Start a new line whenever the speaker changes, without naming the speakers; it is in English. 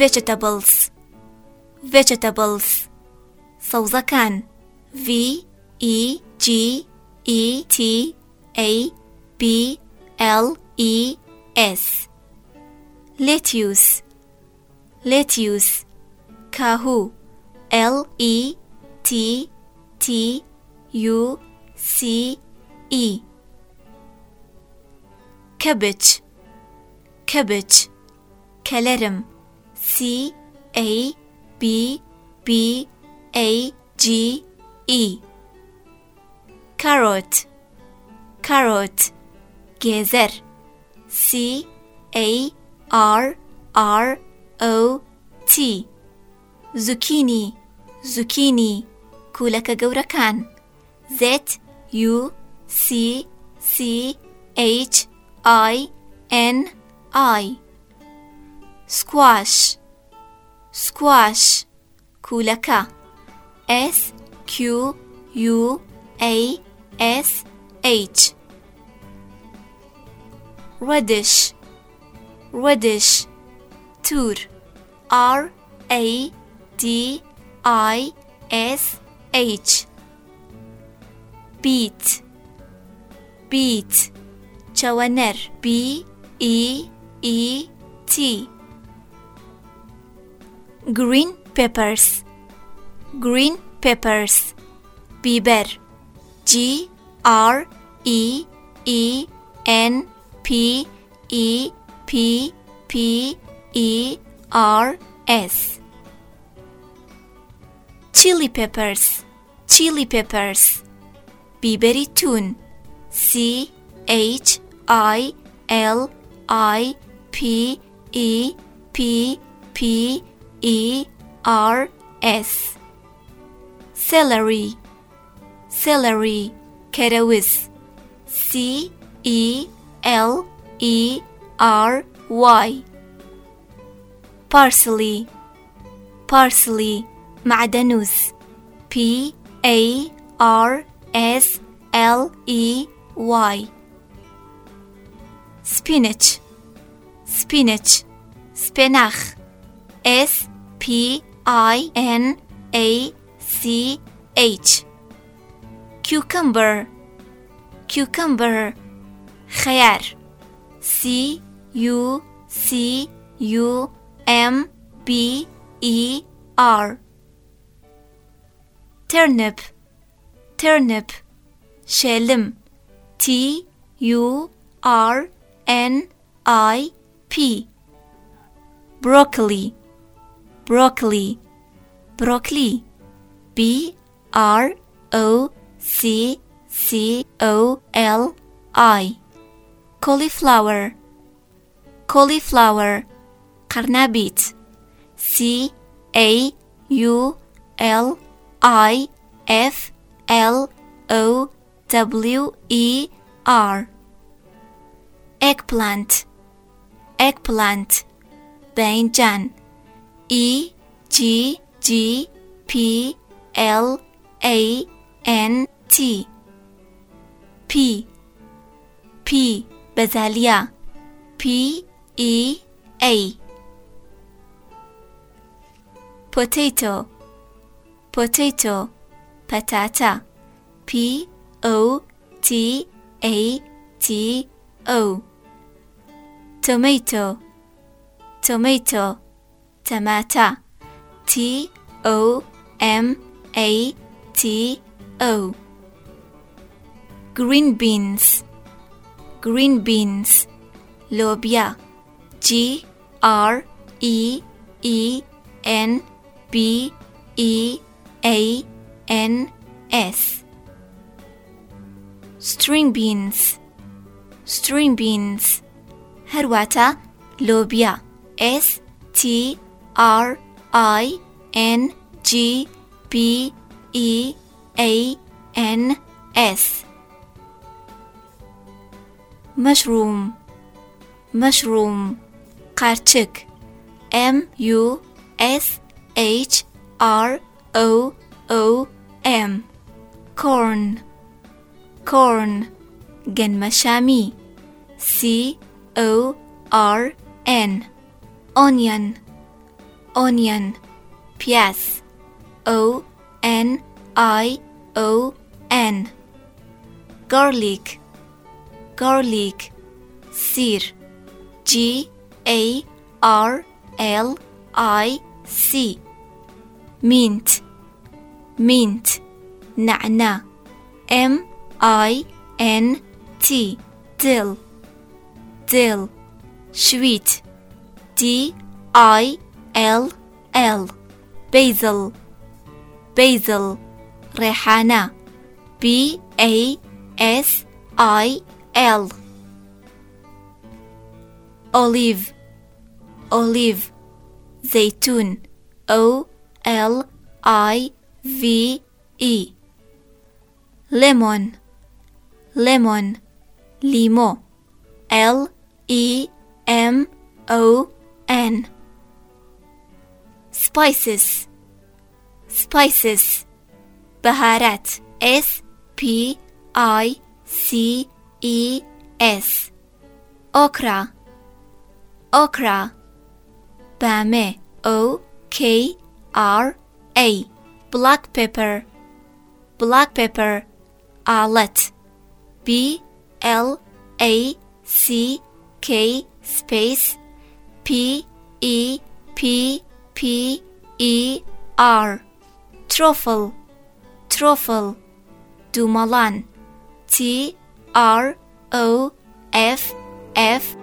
vegetables vegetables سەوزەکان V E G E T A B L E S lettuce lettuce كاهو L E T T U C E cabbage cabbage كلرم C A B B A G E carrot carrot جزر C A R R O T zucchini zucchini كولەکە گەورەکان Z U C C H I N I squash. Squash. Kulaka. S Q U A S H. Radish radish tur, R A D I S H. Beet beet chawaner, B E E T green peppers. Green peppers. Biber. G R E E N P E P P E R S. Chili peppers. Chili peppers. Biberi tun. C H I L I P E P P E R S celery celery kerewiz C E L E R Y parsley parsley معدنوس P A R S L E Y spinach spinach spinach S P I N A C H cucumber cucumber خيار C U C U M B E R turnip turnip شلم T U R N I P broccoli broccoli, broccoli, b r o c c o l i, cauliflower, cauliflower, karnabit, c a u l i f l o w e r, eggplant, eggplant, Bainjan. E G G P L A N T. P. P. Bezalia. P. E. A. Potato. Potato. Patata. P. O. T. A. T. O. Tomato. Tomato. Tomato, T O M A T O. Green beans. Green beans. Lobia. G R E E N B E A N S. String beans. String beans. Harwata lobia. S T R I N G B E A N S. Mushroom. Mushroom. Qarchiq M U S H R O O M. Corn. Corn. Genmashami. C O R N. Onion onion. P.S. O N I O N. Garlic. Garlic. Sir. G A R L I C. Mint. Mint. Na'na. M I N T. Dill. Dill. Sweet. D I L L. Basil. Basil. Rehana B A S I L. Olive. Olive. Zaytun. O L I V E. Lemon. Lemon. Limo. L E M O N spices. Spices. Baharat. S p i c e s. Okra. Okra. Bame. O k r a. Black pepper. Black pepper. Alet. B l a c k space. P e p P E R. Truffle. Truffle. Dumalan T R O F F